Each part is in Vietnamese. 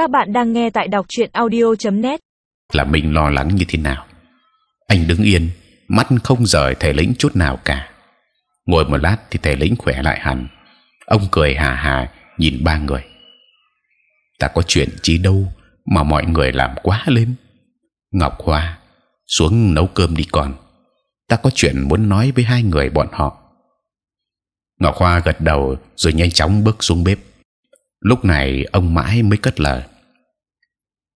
Các bạn đang nghe tại đọc truyện audio.net. là mình lo lắng như thế nào. Anh đứng yên, mắt không rời thầy lĩnh chút nào cả. Ngồi một lát thì thầy lĩnh khỏe lại hẳn. Ông cười hà hà nhìn ba người. Ta có chuyện gì đâu mà mọi người làm quá lên. Ngọc Hoa xuống nấu cơm đi còn Ta có chuyện muốn nói với hai người bọn họ. Ngọc Hoa gật đầu rồi nhanh chóng bước xuống bếp. Lúc này ông mãi mới cất lời.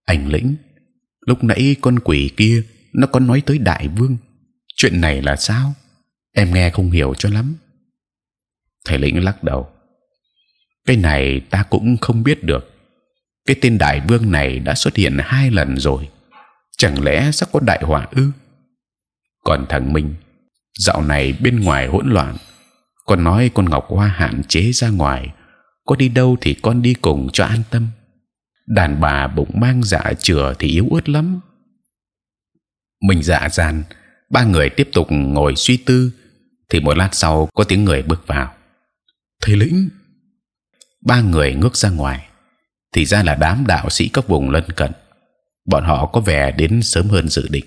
Anh lĩnh, lúc nãy con quỷ kia nó có nói tới đại vương. Chuyện này là sao? Em nghe không hiểu cho lắm. Thầy lĩnh lắc đầu. Cái này ta cũng không biết được. Cái tên đại vương này đã xuất hiện hai lần rồi. Chẳng lẽ sắp có đại họa ư? Còn thằng Minh, dạo này bên ngoài hỗn loạn. Con nói con Ngọc Hoa hạn chế ra ngoài, có đi đâu thì con đi cùng cho an tâm. Đàn bà bụng mang dạ chừa thì yếu ớt lắm. Mình dạ dàn, ba người tiếp tục ngồi suy tư, thì một lát sau có tiếng người bước vào. Thầy lĩnh, ba người ngước ra ngoài, thì ra là đám đạo sĩ các vùng lân cận. Bọn họ có vẻ đến sớm hơn dự định.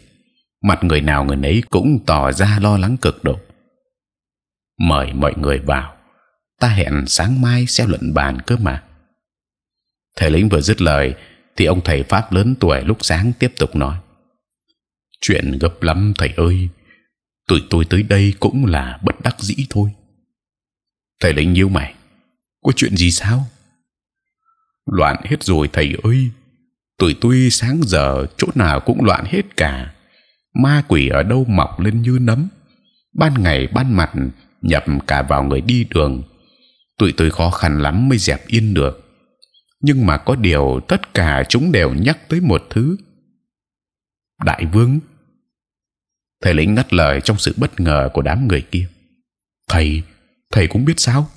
Mặt người nào người nấy cũng tỏ ra lo lắng cực độ. Mời mọi người vào. Ta hẹn sáng mai sẽ luận bàn cơ mà. Thầy lĩnh vừa dứt lời, thì ông thầy pháp lớn tuổi lúc sáng tiếp tục nói: chuyện gấp lắm thầy ơi. Tụi tôi tới đây cũng là bất đắc dĩ thôi. Thầy lĩnh nhíu mày, có chuyện gì sao? Loạn hết rồi thầy ơi. Tụi tôi sáng giờ chỗ nào cũng loạn hết cả. Ma quỷ ở đâu mọc lên như nấm. Ban ngày ban mặt nhập cả vào người đi đường. Tụi tôi khó khăn lắm mới dẹp yên được. Nhưng mà có điều tất cả chúng đều nhắc tới một thứ. Đại vương. Thầy lĩnh ngắt lời trong sự bất ngờ của đám người kia. Thầy, thầy cũng biết sao?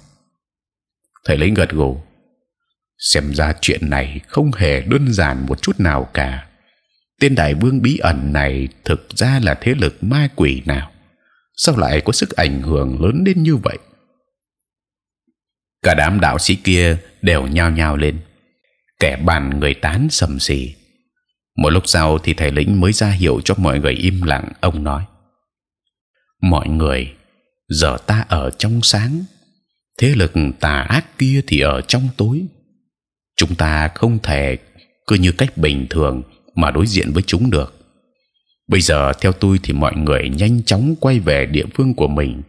Thầy lĩnh gật gù. Xem ra chuyện này không hề đơn giản một chút nào cả. Tên đại vương bí ẩn này thực ra là thế lực ma quỷ nào? Sao lại có sức ảnh hưởng lớn đến như vậy? Cả đám đạo sĩ kia đều nhao nhao lên, kẻ bàn người tán sầm sì. Một lúc sau thì thầy lĩnh mới ra hiệu cho mọi người im lặng. Ông nói: mọi người, giờ ta ở trong sáng, thế lực tà ác kia thì ở trong tối. Chúng ta không thể cứ như cách bình thường mà đối diện với chúng được. Bây giờ theo tôi thì mọi người nhanh chóng quay về địa phương của mình,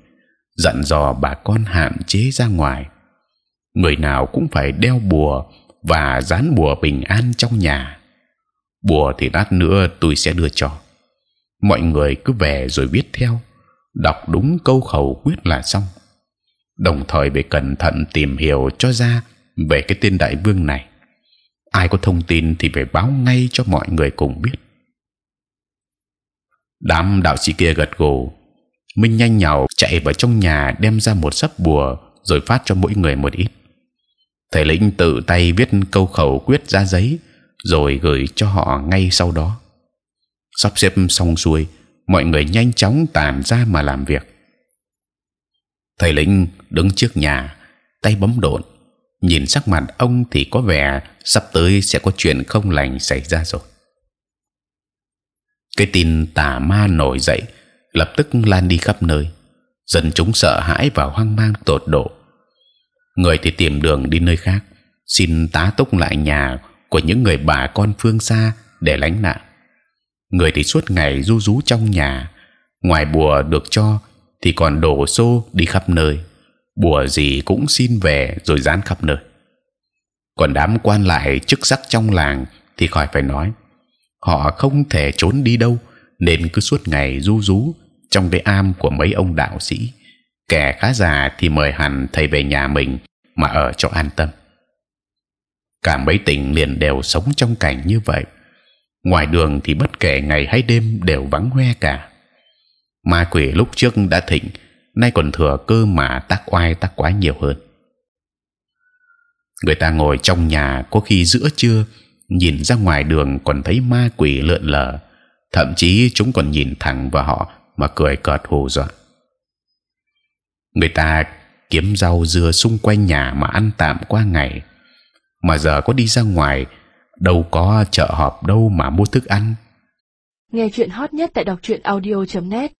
dặn dò bà con hạn chế ra ngoài. Người nào cũng phải đeo bùa và dán bùa bình an trong nhà. Bùa thì lát nữa tôi sẽ đưa cho. Mọi người cứ về rồi viết theo, đọc đúng câu khẩu quyết là xong. Đồng thời phải cẩn thận tìm hiểu cho ra về cái tên đại vương này. Ai có thông tin thì phải báo ngay cho mọi người cùng biết đám đạo sĩ kia gật gù minh nhanh nhào chạy vào trong nhà đem ra một sấp bùa rồi phát cho mỗi người một ít thầy lĩnh tự tay viết câu khẩu quyết ra giấy, rồi gửi cho họ ngay sau đó. Sắp xếp xong xuôi, mọi người nhanh chóng tản ra mà làm việc. Thầy lĩnh đứng trước nhà, tay bấm độn. Nhìn sắc mặt ông thì có vẻ sắp tới sẽ có chuyện không lành xảy ra rồi. Cái tin tà ma nổi dậy, lập tức lan đi khắp nơi. Dân chúng sợ hãi và hoang mang tột độ người thì tìm đường đi nơi khác. Xin tá túc lại nhà của những người bà con phương xa để lánh nạn. Người thì suốt ngày du rú trong nhà. Ngoài bùa được cho, thì còn đổ xô đi khắp nơi. Bùa gì cũng xin về rồi dán khắp nơi. Còn đám quan lại chức sắc trong làng thì khỏi phải nói, họ không thể trốn đi đâu, nên cứ suốt ngày du rú trong cái am của mấy ông đạo sĩ kẻ khá già thì mời hẳn thầy về nhà mình mà ở cho an tâm. Cả mấy tỉnh liền đều sống trong cảnh như vậy. Ngoài đường thì bất kể ngày hay đêm đều vắng hoe cả. Ma quỷ lúc trước đã thịnh, nay còn thừa cơ mà tác oai tác quái nhiều hơn. Người ta ngồi trong nhà có khi giữa trưa, nhìn ra ngoài đường còn thấy ma quỷ lượn lờ, thậm chí chúng còn nhìn thẳng vào họ mà cười cợt hù dọa người ta kiếm rau dưa xung quanh nhà mà ăn tạm qua ngày. Mà giờ có đi ra ngoài, đâu có chợ họp đâu mà mua thức ăn. Nghe chuyện hot nhất tại đọc truyện audio.net